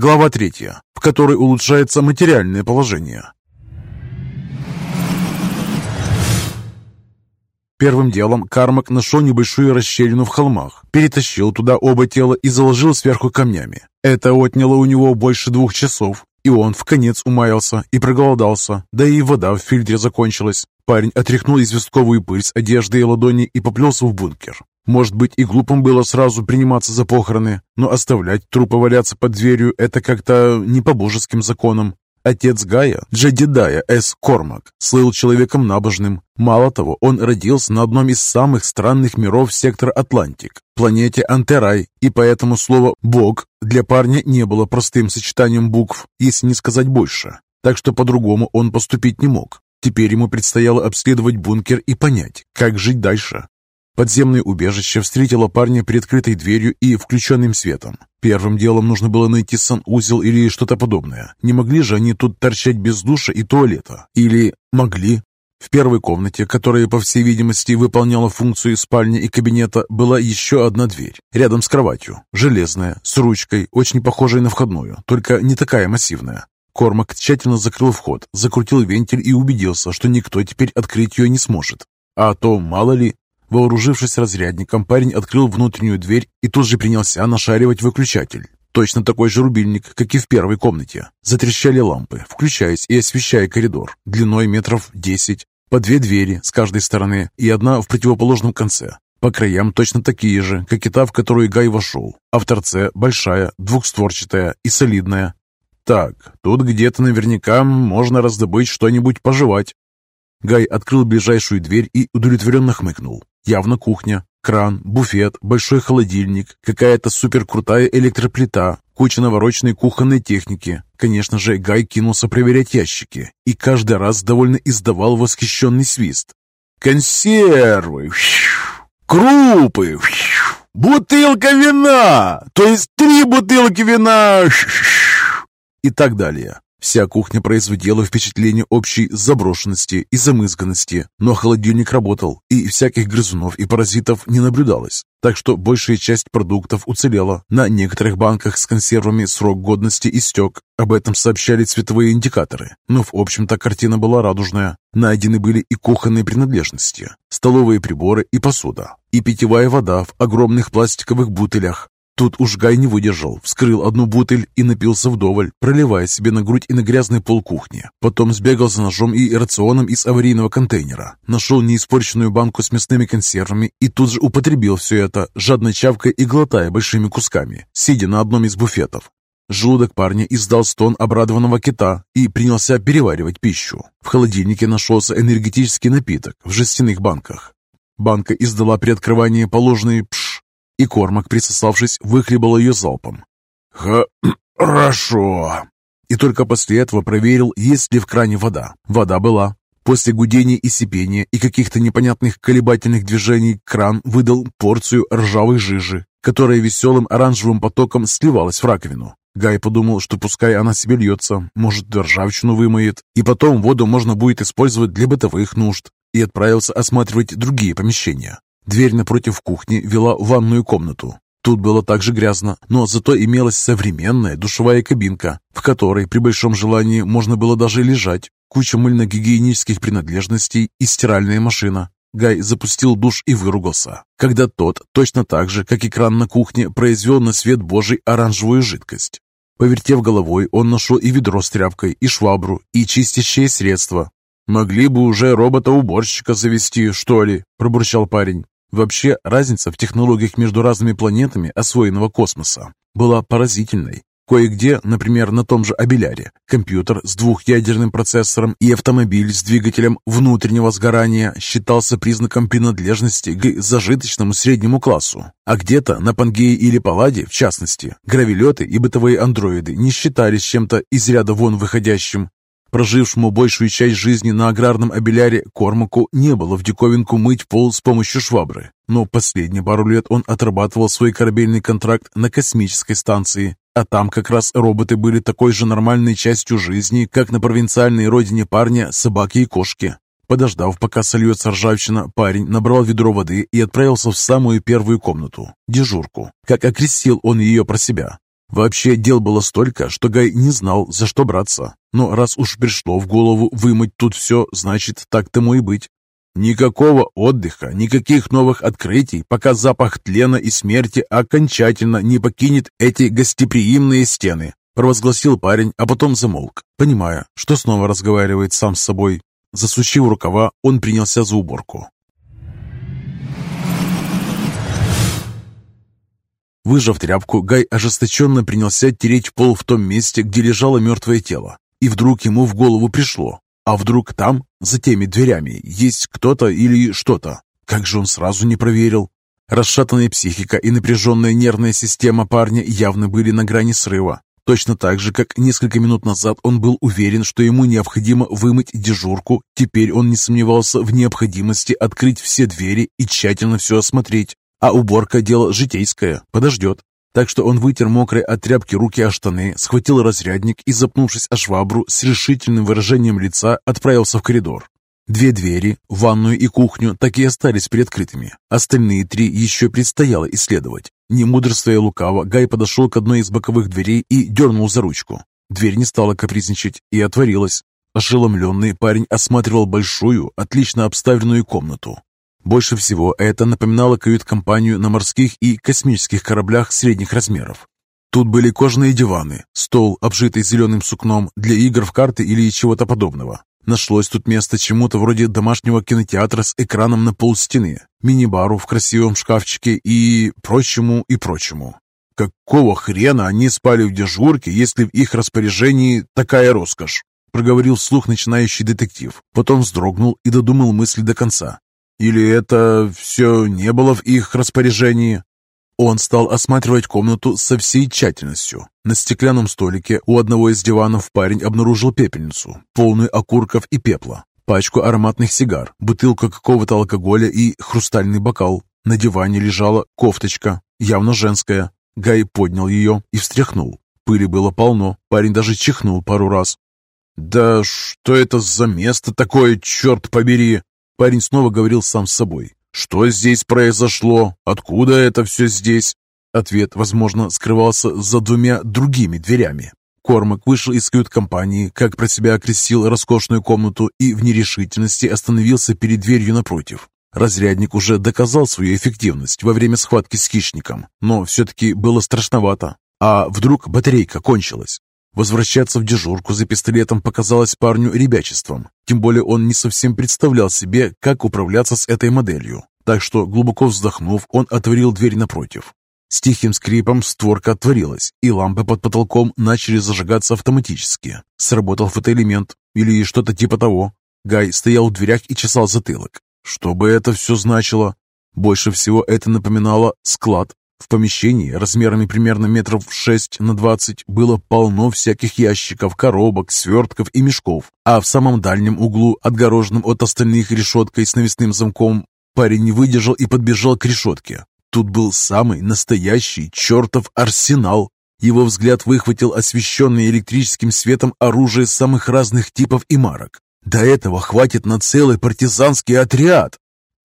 Глава третья, в которой улучшается материальное положение. Первым делом Кармак нашел небольшую расщелину в холмах, перетащил туда оба тела и заложил сверху камнями. Это отняло у него больше двух часов, и он в конец умаялся и проголодался, да и вода в фильтре закончилась. Парень отряхнул известковую пыль с одежды и ладони и поплелся в бункер. Может быть, и глупым было сразу приниматься за похороны, но оставлять трупы валяться под дверью – это как-то не по божеским законам. Отец Гая, Джедидая С. Кормак, слыл человеком набожным. Мало того, он родился на одном из самых странных миров сектора Атлантик, планете Антерай, и поэтому слово «бог» для парня не было простым сочетанием букв, если не сказать больше. Так что по-другому он поступить не мог. Теперь ему предстояло обследовать бункер и понять, как жить дальше. Подземное убежище встретило парня приоткрытой дверью и включенным светом. Первым делом нужно было найти санузел или что-то подобное. Не могли же они тут торчать без душа и туалета? Или могли? В первой комнате, которая, по всей видимости, выполняла функцию спальни и кабинета, была еще одна дверь, рядом с кроватью, железная, с ручкой, очень похожей на входную, только не такая массивная. Кормак тщательно закрыл вход, закрутил вентиль и убедился, что никто теперь открыть ее не сможет. А то, мало ли, Вооружившись разрядником, парень открыл внутреннюю дверь и тут же принялся нашаривать выключатель. Точно такой же рубильник, как и в первой комнате. Затрещали лампы, включаясь и освещая коридор, длиной метров десять, по две двери с каждой стороны и одна в противоположном конце. По краям точно такие же, как и та, в которую Гай вошел, а в торце большая, двухстворчатая и солидная. Так, тут где-то наверняка можно раздобыть что-нибудь пожевать. Гай открыл ближайшую дверь и удовлетворенно хмыкнул. Явно кухня, кран, буфет, большой холодильник, какая-то суперкрутая электроплита, куча навороченной кухонной техники. Конечно же, Гай кинулся проверять ящики и каждый раз довольно издавал восхищенный свист. «Консервы! Крупы! Бутылка вина! То есть три бутылки вина!» и так далее. Вся кухня производила впечатление общей заброшенности и замызганности, но холодильник работал, и всяких грызунов и паразитов не наблюдалось. Так что большая часть продуктов уцелела. На некоторых банках с консервами срок годности истек. Об этом сообщали цветовые индикаторы. Но в общем-то картина была радужная. Найдены были и кухонные принадлежности, столовые приборы и посуда, и питьевая вода в огромных пластиковых бутылях, Тут уж Гай не выдержал, вскрыл одну бутыль и напился вдоволь, проливая себе на грудь и на грязный пол кухни. Потом сбегал за ножом и рационом из аварийного контейнера. Нашел неиспорченную банку с мясными консервами и тут же употребил все это, жадно чавкая и глотая большими кусками, сидя на одном из буфетов. Желудок парня издал стон обрадованного кита и принялся переваривать пищу. В холодильнике нашелся энергетический напиток в жестяных банках. Банка издала при открывании положенный пш и Кормак, присосавшись, выхлебал ее залпом. «Хорошо!» И только после этого проверил, есть ли в кране вода. Вода была. После гудения и сипения и каких-то непонятных колебательных движений кран выдал порцию ржавой жижи, которая веселым оранжевым потоком сливалась в раковину. Гай подумал, что пускай она себе льется, может, ржавчину вымоет, и потом воду можно будет использовать для бытовых нужд, и отправился осматривать другие помещения. Дверь напротив кухни вела в ванную комнату. Тут было также грязно, но зато имелась современная душевая кабинка, в которой при большом желании можно было даже лежать, куча мыльно-гигиенических принадлежностей и стиральная машина. Гай запустил душ и выругался, когда тот, точно так же, как экран на кухне, произвел на свет божий оранжевую жидкость. Повертев головой, он нашел и ведро с тряпкой, и швабру, и чистящее средство. «Могли бы уже робота-уборщика завести, что ли?» – пробурчал парень. Вообще, разница в технологиях между разными планетами освоенного космоса была поразительной. Кое-где, например, на том же Абеляре, компьютер с двухъядерным процессором и автомобиль с двигателем внутреннего сгорания считался признаком принадлежности к зажиточному среднему классу. А где-то на Пангее или Палладе, в частности, гравилеты и бытовые андроиды не считались чем-то из ряда вон выходящим. Прожившему большую часть жизни на аграрном обеляре Кормаку не было в диковинку мыть пол с помощью швабры, но последние пару лет он отрабатывал свой корабельный контракт на космической станции, а там как раз роботы были такой же нормальной частью жизни, как на провинциальной родине парня собаки и кошки. Подождав, пока сольется ржавчина, парень набрал ведро воды и отправился в самую первую комнату, дежурку, как окрестил он ее про себя. Вообще дел было столько, что Гай не знал, за что браться. Но раз уж пришло в голову вымыть тут все, значит, так тому и быть. Никакого отдыха, никаких новых открытий, пока запах тлена и смерти окончательно не покинет эти гостеприимные стены, провозгласил парень, а потом замолк, понимая, что снова разговаривает сам с собой. Засучив рукава, он принялся за уборку. Выжав тряпку, Гай ожесточенно принялся тереть пол в том месте, где лежало мертвое тело. И вдруг ему в голову пришло, а вдруг там, за теми дверями, есть кто-то или что-то? Как же он сразу не проверил? Расшатанная психика и напряженная нервная система парня явно были на грани срыва. Точно так же, как несколько минут назад он был уверен, что ему необходимо вымыть дежурку, теперь он не сомневался в необходимости открыть все двери и тщательно все осмотреть. А уборка – дело житейское, подождет. Так что он вытер мокрые от тряпки руки о штаны, схватил разрядник и, запнувшись о швабру, с решительным выражением лица отправился в коридор. Две двери, ванную и кухню, так и остались приоткрытыми. Остальные три еще предстояло исследовать. Не мудрствуя лукаво, Гай подошел к одной из боковых дверей и дернул за ручку. Дверь не стала капризничать и отворилась. Ошеломленный парень осматривал большую, отлично обставленную комнату. Больше всего это напоминало кают-компанию на морских и космических кораблях средних размеров. Тут были кожаные диваны, стол, обжитый зеленым сукном, для игр в карты или чего-то подобного. Нашлось тут место чему-то вроде домашнего кинотеатра с экраном на пол стены, мини-бару в красивом шкафчике и прочему и прочему. «Какого хрена они спали в дежурке, если в их распоряжении такая роскошь?» проговорил вслух начинающий детектив. Потом вздрогнул и додумал мысль до конца. Или это все не было в их распоряжении? Он стал осматривать комнату со всей тщательностью. На стеклянном столике у одного из диванов парень обнаружил пепельницу, полную окурков и пепла, пачку ароматных сигар, бутылку какого-то алкоголя и хрустальный бокал. На диване лежала кофточка, явно женская. Гай поднял ее и встряхнул. Пыли было полно, парень даже чихнул пару раз. «Да что это за место такое, черт побери!» Парень снова говорил сам с собой. «Что здесь произошло? Откуда это все здесь?» Ответ, возможно, скрывался за двумя другими дверями. Кормак вышел из кают-компании, как про себя окрестил роскошную комнату и в нерешительности остановился перед дверью напротив. Разрядник уже доказал свою эффективность во время схватки с хищником, но все-таки было страшновато. А вдруг батарейка кончилась? Возвращаться в дежурку за пистолетом показалось парню ребячеством. Тем более он не совсем представлял себе, как управляться с этой моделью. Так что, глубоко вздохнув, он отворил дверь напротив. С тихим скрипом створка отворилась, и лампы под потолком начали зажигаться автоматически. Сработал фотоэлемент или что-то типа того. Гай стоял в дверях и чесал затылок. Что бы это все значило? Больше всего это напоминало склад, в помещении размерами примерно метров 6 на 20 было полно всяких ящиков, коробок, свертков и мешков, а в самом дальнем углу, отгороженном от остальных решеткой с навесным замком, парень не выдержал и подбежал к решетке. Тут был самый настоящий чертов арсенал. Его взгляд выхватил освещенное электрическим светом оружие самых разных типов и марок. До этого хватит на целый партизанский отряд.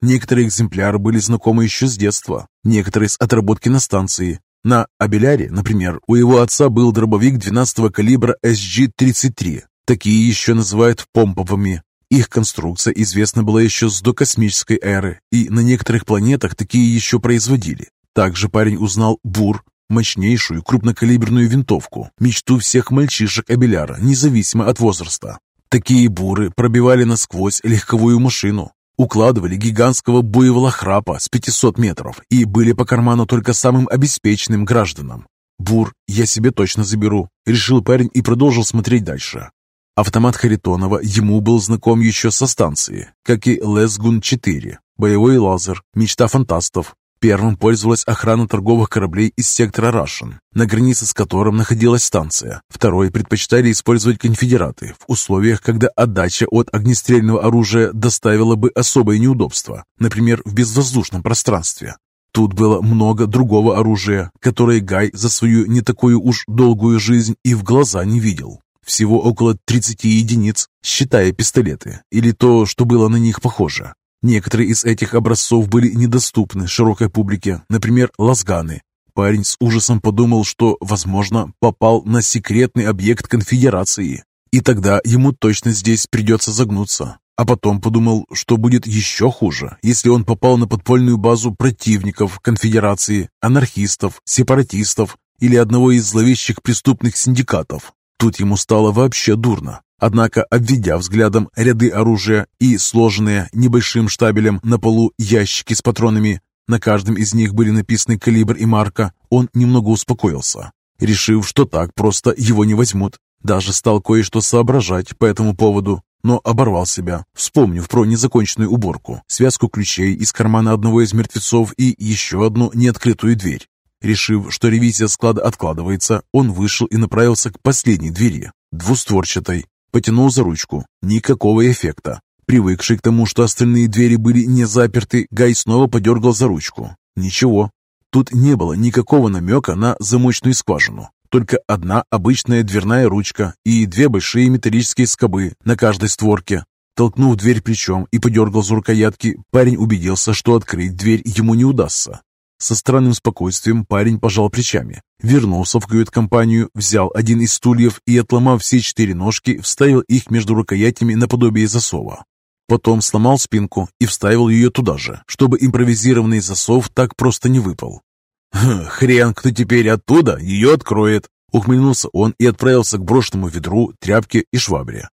Некоторые экземпляры были знакомы еще с детства, некоторые с отработки на станции. На Абеляре, например, у его отца был дробовик 12-го калибра SG-33. Такие еще называют помповыми. Их конструкция известна была еще с докосмической эры, и на некоторых планетах такие еще производили. Также парень узнал БУР, мощнейшую крупнокалиберную винтовку, мечту всех мальчишек Абеляра, независимо от возраста. Такие буры пробивали насквозь легковую машину, укладывали гигантского буевого храпа с 500 метров и были по карману только самым обеспеченным гражданам. «Бур я себе точно заберу», — решил парень и продолжил смотреть дальше. Автомат Харитонова ему был знаком еще со станции, как и Лесгун-4, боевой лазер, мечта фантастов, Первым пользовалась охрана торговых кораблей из сектора Рашен, на границе с которым находилась станция. Второй предпочитали использовать конфедераты в условиях, когда отдача от огнестрельного оружия доставила бы особое неудобство, например, в безвоздушном пространстве. Тут было много другого оружия, которое Гай за свою не такую уж долгую жизнь и в глаза не видел. Всего около 30 единиц, считая пистолеты, или то, что было на них похоже. Некоторые из этих образцов были недоступны широкой публике, например, лазганы. Парень с ужасом подумал, что, возможно, попал на секретный объект конфедерации. И тогда ему точно здесь придется загнуться. А потом подумал, что будет еще хуже, если он попал на подпольную базу противников конфедерации, анархистов, сепаратистов или одного из зловещих преступных синдикатов. Тут ему стало вообще дурно. Однако, обведя взглядом ряды оружия и сложенные небольшим штабелем на полу ящики с патронами, на каждом из них были написаны калибр и марка, он немного успокоился, решив, что так просто его не возьмут. Даже стал кое-что соображать по этому поводу, но оборвал себя, вспомнив про незаконченную уборку, связку ключей из кармана одного из мертвецов и еще одну неоткрытую дверь. Решив, что ревизия склада откладывается, он вышел и направился к последней двери, двустворчатой. Потянул за ручку. Никакого эффекта. Привыкший к тому, что остальные двери были не заперты, Гай снова подергал за ручку. Ничего. Тут не было никакого намека на замочную скважину. Только одна обычная дверная ручка и две большие металлические скобы на каждой створке. Толкнув дверь плечом и подергал за рукоятки, парень убедился, что открыть дверь ему не удастся. Со странным спокойствием парень пожал плечами, вернулся в кают-компанию, взял один из стульев и, отломав все четыре ножки, вставил их между рукоятями наподобие засова. Потом сломал спинку и вставил ее туда же, чтобы импровизированный засов так просто не выпал. «Хрен, кто теперь оттуда ее откроет!» Ухмыльнулся он и отправился к брошенному ведру, тряпке и швабре.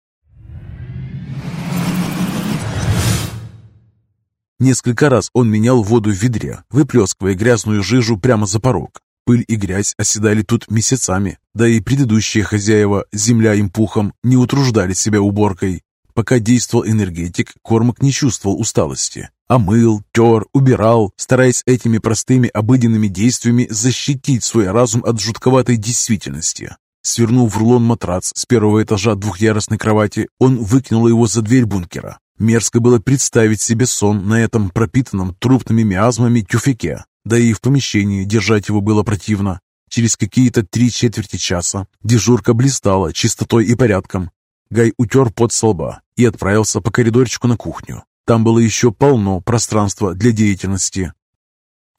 Несколько раз он менял воду в ведре, выплескивая грязную жижу прямо за порог. Пыль и грязь оседали тут месяцами, да и предыдущие хозяева, земля им пухом, не утруждали себя уборкой. Пока действовал энергетик, Кормак не чувствовал усталости, а мыл, тер, убирал, стараясь этими простыми обыденными действиями защитить свой разум от жутковатой действительности. Свернув в рулон матрац с первого этажа двухъярусной кровати, он выкинул его за дверь бункера, Мерзко было представить себе сон на этом пропитанном трупными миазмами тюфяке, да и в помещении держать его было противно. Через какие-то три четверти часа дежурка блистала чистотой и порядком. Гай утер под со лба и отправился по коридорчику на кухню. Там было еще полно пространства для деятельности.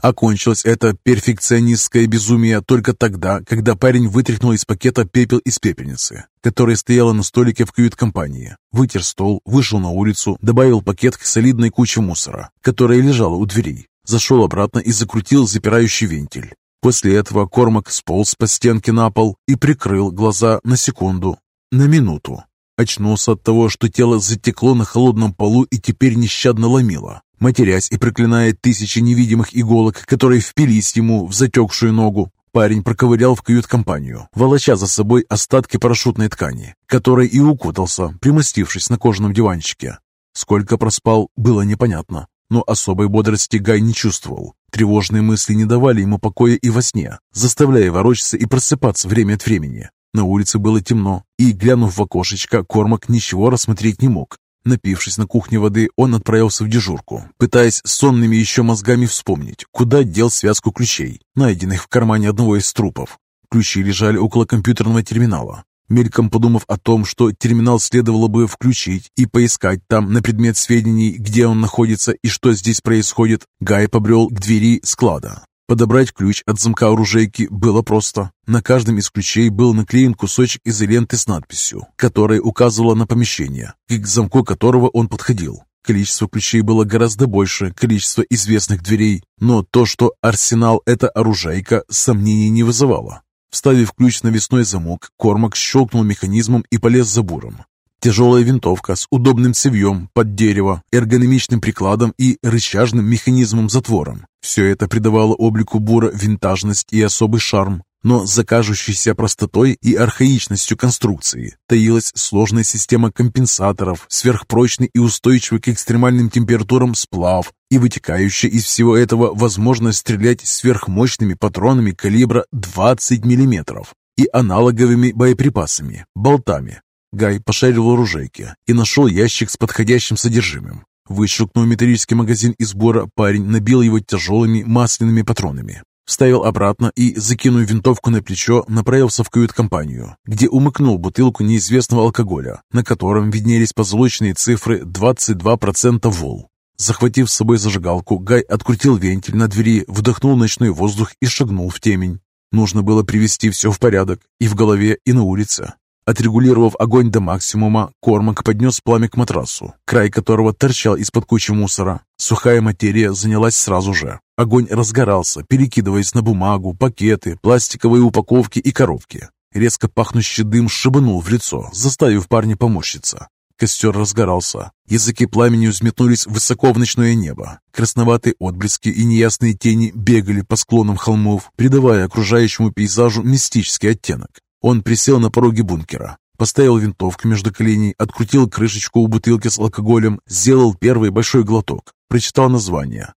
Окончилось это перфекционистское безумие только тогда, когда парень вытряхнул из пакета пепел из пепельницы, которая стояла на столике в кают-компании. Вытер стол, вышел на улицу, добавил пакет к солидной куче мусора, которая лежала у дверей, зашел обратно и закрутил запирающий вентиль. После этого Кормак сполз по стенке на пол и прикрыл глаза на секунду, на минуту. Очнулся от того, что тело затекло на холодном полу и теперь нещадно ломило. Матерясь и проклиная тысячи невидимых иголок, которые впились ему в затекшую ногу, парень проковырял в кают-компанию, волоча за собой остатки парашютной ткани, которой и укутался, примостившись на кожаном диванчике. Сколько проспал, было непонятно, но особой бодрости Гай не чувствовал. Тревожные мысли не давали ему покоя и во сне, заставляя ворочаться и просыпаться время от времени. На улице было темно, и, глянув в окошечко, Кормак ничего рассмотреть не мог. Напившись на кухне воды, он отправился в дежурку, пытаясь сонными еще мозгами вспомнить, куда дел связку ключей, найденных в кармане одного из трупов. Ключи лежали около компьютерного терминала. Мельком подумав о том, что терминал следовало бы включить и поискать там на предмет сведений, где он находится и что здесь происходит, Гай побрел к двери склада. Подобрать ключ от замка оружейки было просто. На каждом из ключей был наклеен кусочек изоленты с надписью, которая указывала на помещение, к замку которого он подходил. Количество ключей было гораздо больше количества известных дверей, но то, что арсенал – это оружейка, сомнений не вызывало. Вставив ключ на весной замок, Кормак щелкнул механизмом и полез за буром. Тяжелая винтовка с удобным цевьем под дерево, эргономичным прикладом и рычажным механизмом-затвором. Все это придавало облику бура винтажность и особый шарм. Но за кажущейся простотой и архаичностью конструкции таилась сложная система компенсаторов, сверхпрочный и устойчивый к экстремальным температурам сплав и вытекающая из всего этого возможность стрелять сверхмощными патронами калибра 20 мм и аналоговыми боеприпасами, болтами, Гай пошарил в оружейке и нашел ящик с подходящим содержимым. Выщелкнув металлический магазин из сбора, парень набил его тяжелыми масляными патронами. Вставил обратно и, закинув винтовку на плечо, направился в кают-компанию, где умыкнул бутылку неизвестного алкоголя, на котором виднелись позолоченные цифры 22% вол. Захватив с собой зажигалку, Гай открутил вентиль на двери, вдохнул ночной воздух и шагнул в темень. Нужно было привести все в порядок и в голове, и на улице. Отрегулировав огонь до максимума, Кормак поднес пламя к матрасу, край которого торчал из-под кучи мусора. Сухая материя занялась сразу же. Огонь разгорался, перекидываясь на бумагу, пакеты, пластиковые упаковки и коробки. Резко пахнущий дым шибанул в лицо, заставив парня поморщиться. Костер разгорался. Языки пламени взметнулись высоко в ночное небо. Красноватые отблески и неясные тени бегали по склонам холмов, придавая окружающему пейзажу мистический оттенок. Он присел на пороге бункера, поставил винтовку между коленей, открутил крышечку у бутылки с алкоголем, сделал первый большой глоток, прочитал название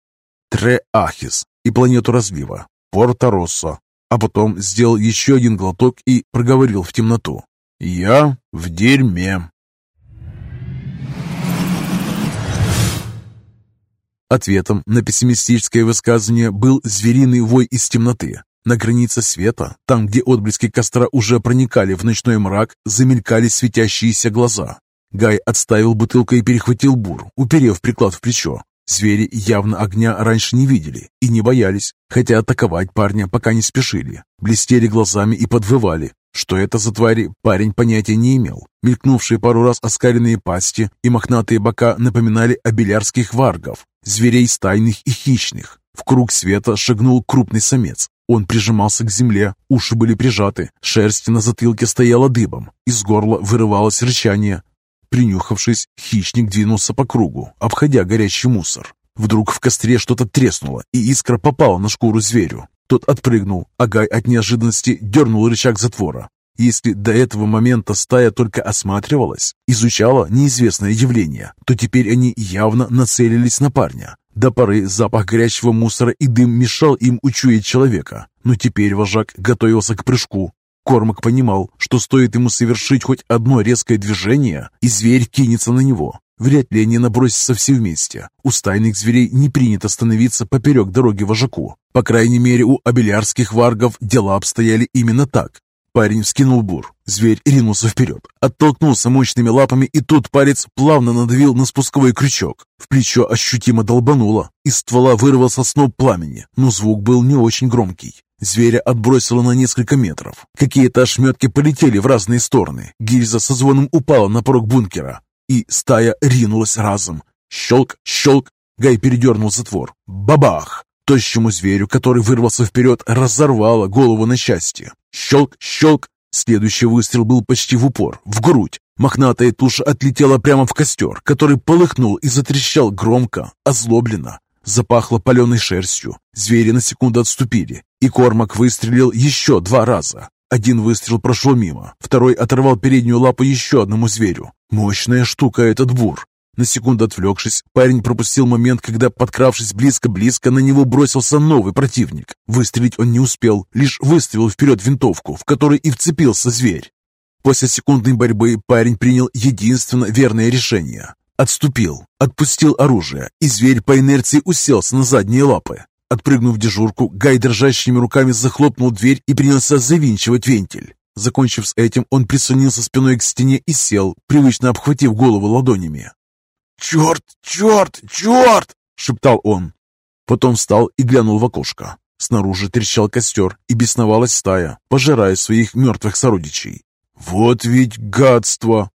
«Тре-Ахис» и планету разлива «Порто-Россо», а потом сделал еще один глоток и проговорил в темноту «Я в дерьме». Ответом на пессимистическое высказывание был звериный вой из темноты. На границе света, там, где отблески костра уже проникали в ночной мрак, замелькали светящиеся глаза. Гай отставил бутылку и перехватил бур, уперев приклад в плечо. Звери явно огня раньше не видели и не боялись, хотя атаковать парня пока не спешили. Блестели глазами и подвывали. Что это за твари, парень понятия не имел. Мелькнувшие пару раз оскаленные пасти и мохнатые бока напоминали обелярских варгов, зверей стайных и хищных. В круг света шагнул крупный самец. Он прижимался к земле, уши были прижаты, шерсть на затылке стояла дыбом, из горла вырывалось рычание. Принюхавшись, хищник двинулся по кругу, обходя горящий мусор. Вдруг в костре что-то треснуло, и искра попала на шкуру зверю. Тот отпрыгнул, а Гай от неожиданности дернул рычаг затвора. Если до этого момента стая только осматривалась, изучала неизвестное явление, то теперь они явно нацелились на парня. До поры запах горящего мусора и дым мешал им учуять человека, но теперь вожак готовился к прыжку. Кормак понимал, что стоит ему совершить хоть одно резкое движение, и зверь кинется на него. Вряд ли они набросятся все вместе. У стайных зверей не принято становиться поперек дороги вожаку. По крайней мере, у абелярских варгов дела обстояли именно так. Парень вскинул бур. Зверь ринулся вперед, оттолкнулся мощными лапами, и тут палец плавно надавил на спусковой крючок. В плечо ощутимо долбануло. Из ствола вырвался сноп пламени, но звук был не очень громкий. Зверя отбросило на несколько метров. Какие-то ошметки полетели в разные стороны. Гильза со звоном упала на порог бункера, и стая ринулась разом. Щелк, щелк, Гай передернул затвор. Бабах! Тощему зверю, который вырвался вперед, разорвало голову на счастье. Щелк, щелк. Следующий выстрел был почти в упор, в грудь. Мохнатая туша отлетела прямо в костер, который полыхнул и затрещал громко, озлобленно. Запахло паленой шерстью. Звери на секунду отступили, и Кормак выстрелил еще два раза. Один выстрел прошел мимо, второй оторвал переднюю лапу еще одному зверю. Мощная штука этот бур. На секунду отвлекшись, парень пропустил момент, когда, подкравшись близко-близко, на него бросился новый противник. Выстрелить он не успел, лишь выставил вперед винтовку, в которой и вцепился зверь. После секундной борьбы парень принял единственно верное решение. Отступил, отпустил оружие, и зверь по инерции уселся на задние лапы. Отпрыгнув дежурку, Гай дрожащими руками захлопнул дверь и принялся завинчивать вентиль. Закончив с этим, он прислонился спиной к стене и сел, привычно обхватив голову ладонями. «Черт, черт, черт!» — шептал он. Потом встал и глянул в окошко. Снаружи трещал костер, и бесновалась стая, пожирая своих мертвых сородичей. «Вот ведь гадство!»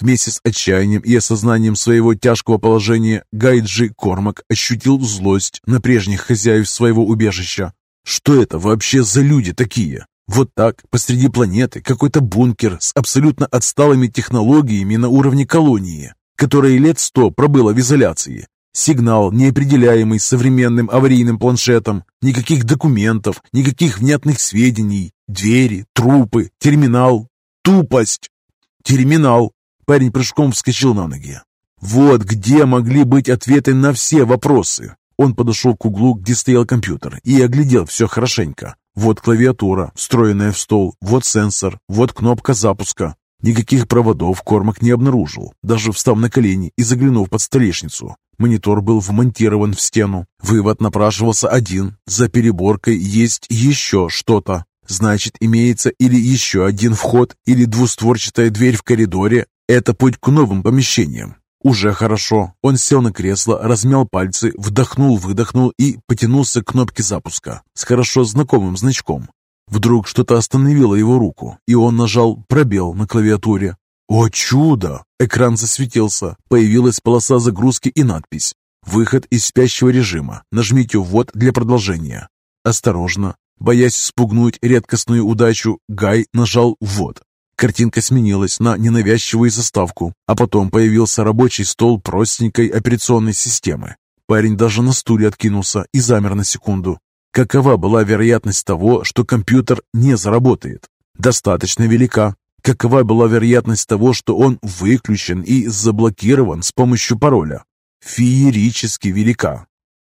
Вместе с отчаянием и осознанием своего тяжкого положения Гайджи Кормак ощутил злость на прежних хозяев своего убежища. Что это вообще за люди такие? Вот так, посреди планеты, какой-то бункер с абсолютно отсталыми технологиями на уровне колонии которое лет сто пробыло в изоляции. Сигнал, неопределяемый современным аварийным планшетом, никаких документов, никаких внятных сведений, двери, трупы, терминал, тупость. Терминал. Парень прыжком вскочил на ноги. Вот где могли быть ответы на все вопросы. Он подошел к углу, где стоял компьютер, и оглядел все хорошенько. Вот клавиатура, встроенная в стол, вот сенсор, вот кнопка запуска. Никаких проводов Кормак не обнаружил, даже встав на колени и заглянув под столешницу. Монитор был вмонтирован в стену. Вывод напрашивался один. За переборкой есть еще что-то. Значит, имеется или еще один вход, или двустворчатая дверь в коридоре. Это путь к новым помещениям. Уже хорошо. Он сел на кресло, размял пальцы, вдохнул-выдохнул и потянулся к кнопке запуска с хорошо знакомым значком. Вдруг что-то остановило его руку, и он нажал пробел на клавиатуре. О чудо! Экран засветился, появилась полоса загрузки и надпись «Выход из спящего режима. Нажмите «Ввод» для продолжения». Осторожно, боясь спугнуть редкостную удачу, Гай нажал «Ввод». Картинка сменилась на ненавязчивую заставку, а потом появился рабочий стол простенькой операционной системы. Парень даже на стуле откинулся и замер на секунду. Какова была вероятность того, что компьютер не заработает? Достаточно велика. Какова была вероятность того, что он выключен и заблокирован с помощью пароля? Феерически велика.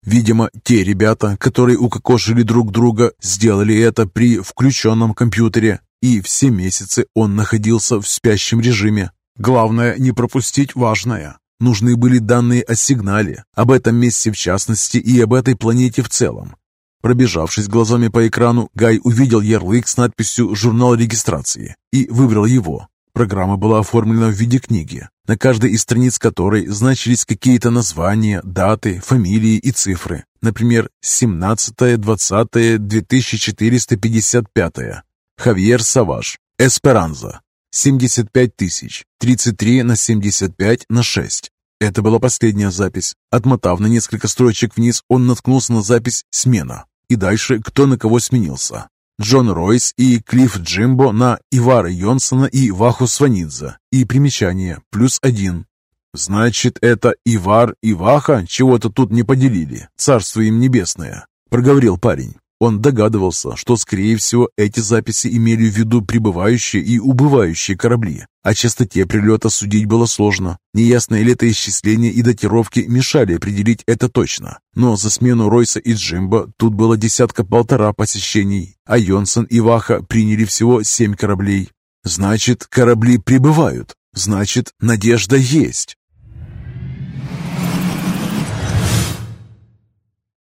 Видимо, те ребята, которые укокошили друг друга, сделали это при включенном компьютере, и все месяцы он находился в спящем режиме. Главное не пропустить важное. Нужны были данные о сигнале, об этом месте в частности и об этой планете в целом. Пробежавшись глазами по экрану, Гай увидел ярлык с надписью «Журнал регистрации» и выбрал его. Программа была оформлена в виде книги, на каждой из страниц которой значились какие-то названия, даты, фамилии и цифры. Например, 17-20-2455. Хавьер Саваш. Эсперанза. 75 тысяч. 33 на 75 на 6. Это была последняя запись. Отмотав на несколько строчек вниз, он наткнулся на запись «Смена». И дальше кто на кого сменился. Джон Ройс и Клифф Джимбо на Ивара Йонсона и Ваху Сванидзе. И примечание плюс один. «Значит, это Ивар и Ваха чего-то тут не поделили, царство им небесное», — проговорил парень. Он догадывался, что, скорее всего, эти записи имели в виду прибывающие и убывающие корабли. О частоте прилета судить было сложно. Неясное летоисчисление и датировки мешали определить это точно. Но за смену Ройса и Джимба тут было десятка-полтора посещений, а Йонсон и Ваха приняли всего семь кораблей. Значит, корабли прибывают. Значит, надежда есть.